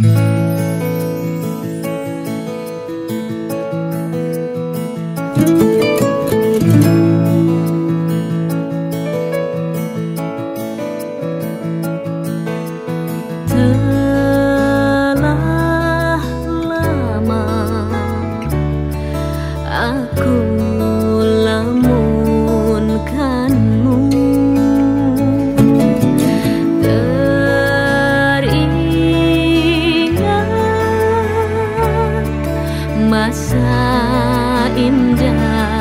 Mm-hmm. masa indah.